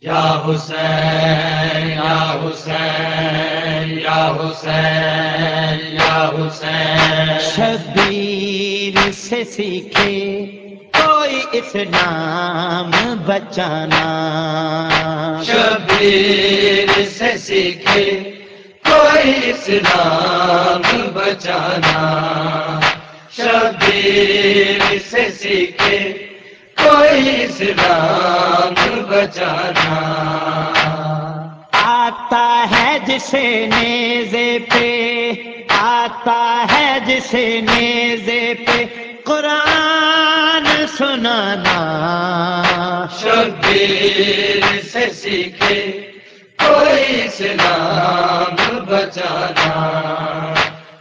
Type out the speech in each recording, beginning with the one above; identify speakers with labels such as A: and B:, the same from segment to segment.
A: یا حسین یا حسین یا حسین یا حسین۔
B: شبیر سے سیکھے کوئی اسلام بچانا۔
A: شبیر سے سیکھے کوئی اسلام بچانا۔ شبیر سے سیکھے اسلام بچانا
B: آتا ہے جسے نیزے پہ، آتا ہے جسے نیزے پہ، قرآن سنانا۔
A: شبیر سے سیکھے، کوئی اسلام بچانا۔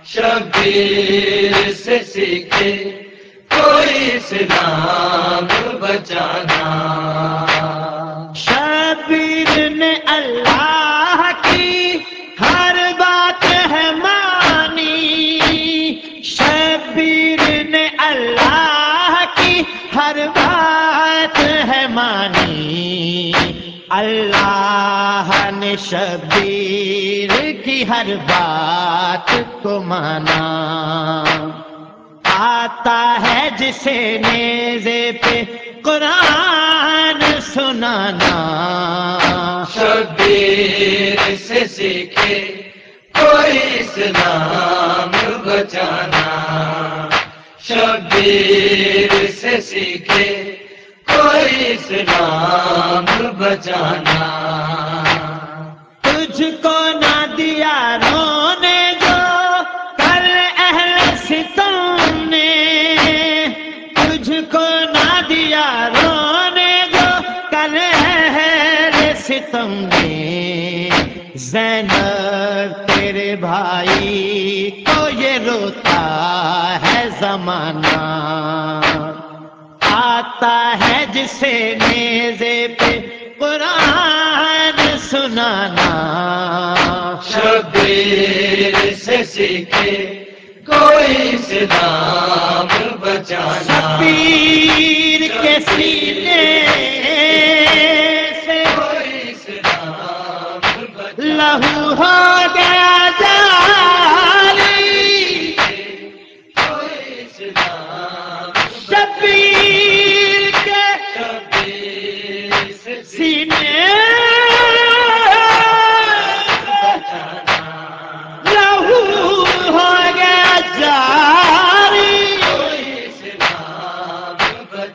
A: شبیر سے سیکھے اسلام بچانا۔
B: شبیر نے اللہ کی ہر بات ہے مانی۔ شبیر نے اللہ کی ہر بات ہے مانی۔ اللہ نے شبیر کی ہر بات کو مانا۔ آتا ہے جسے نیزے پہ قرآن سنانا۔
A: شبیر سے سیکھے کوئی اسلام بچانا۔ شبیر سے سیکھے کوئی اسلام بچانا۔
B: تجھ کو نہ اہل ستم نے زینب تیرے بھائی کو یہ روتا ہے زمانہ۔ آتا ہے جسے نیزے پہ قرآن سنانا۔
A: شبیر سے سیکھے کوئی اسلام بچانا۔
B: پیر کے سینے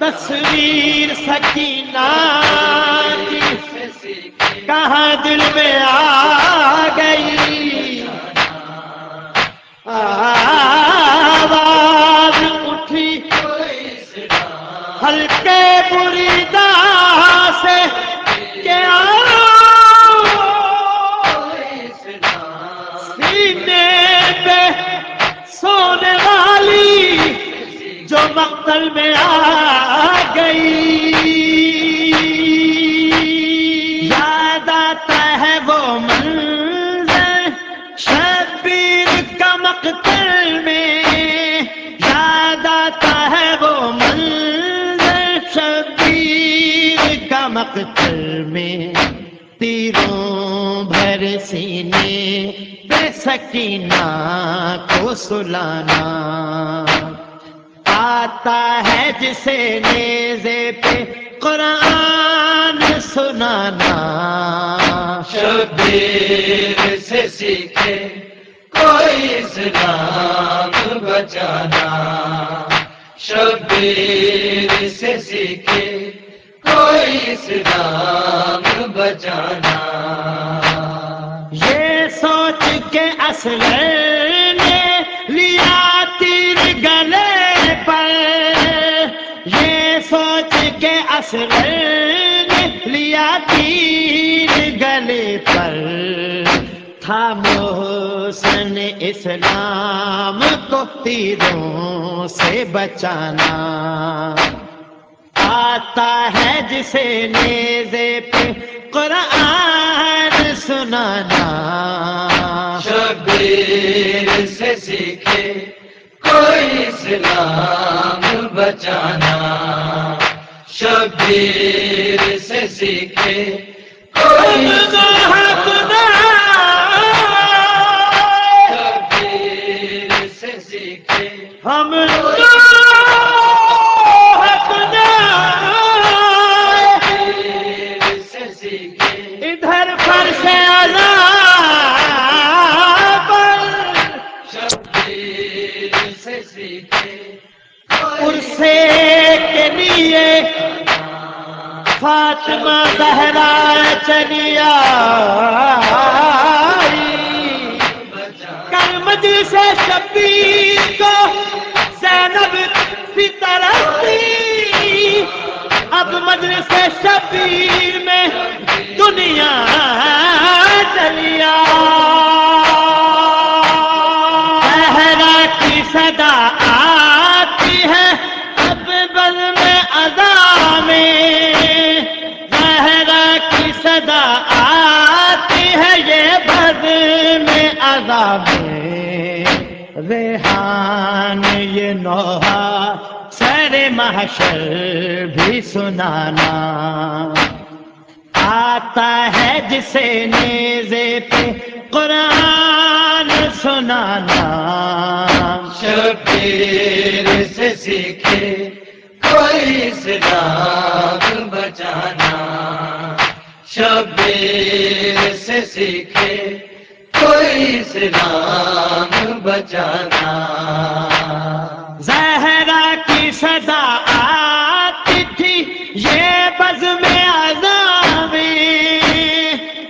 B: تصویر سکینہ کی کہاں دل میں آ گئی؟ آواز اٹھی ہلکے بری دا سے کیا سینے پہ سونے والی جو مقتل میں شبیر کا مقتل میں تیروں بھر سینے بے سکینہ کو سلانا آتا ہے جسے نیزے پہ قرآن سنانا
A: شبیر سے سیکھے کوئی اسلام بچانا شبیر سے سیکھے اسلام بچانا۔
B: یہ سوچ کے اصل نے لیا تیر گلے پر۔ یہ سوچ کے اصل نے لیا تیر گلے پر۔ تھا محسن اسلام کو تیروں سے بچانا۔ آتا ہے جسے نیزے پہ قرآن سنانا۔
A: شبیر سے سیکھے کوئی اسلام بچانا۔ شبیر سے سیکھے کوئی شبیر سے سیکھے
B: ہم
A: شبیر
B: عرصے کے لیے فاطمہ زہرا چلیا کل مجلس ریحان یہ نوحہ سر محشر بھی سنانا۔ آتا ہے جسے نیزے پہ قرآن سنانا۔
A: شبیر سے سیکھے، کوئی اسلام بچانا۔ شبیر سے سیکھے، کوئی اسلام بچانا
B: زہرا کی صدا آتی تھی، یہ بز میں آزامی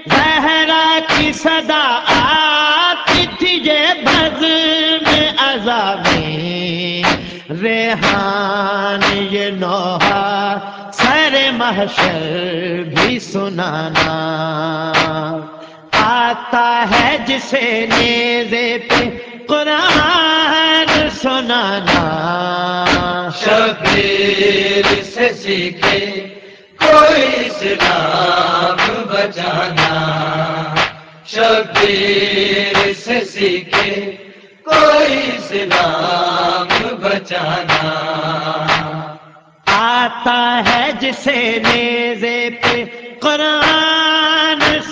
B: زہرا کی صدا آتی تھی، یہ بز میں عذابی ریحان یہ نوحہ، سر محشر بھی سنانا۔ آتا ہے جسے نیزے پہ قرآن سنانا۔
A: شبیر سے سیکھے کوئی اسلام بچانا۔ شبیر سے سیکھے کوئی اسلام بچانا۔
B: آتا ہے جسے نیزے پہ قرآن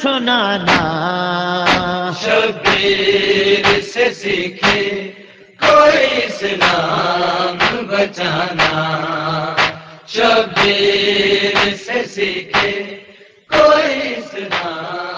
B: سنانا۔
A: شبیر سے سیکھے کوئی اسلام بچانا۔ شبیر سے سیکھے کوئی اسلام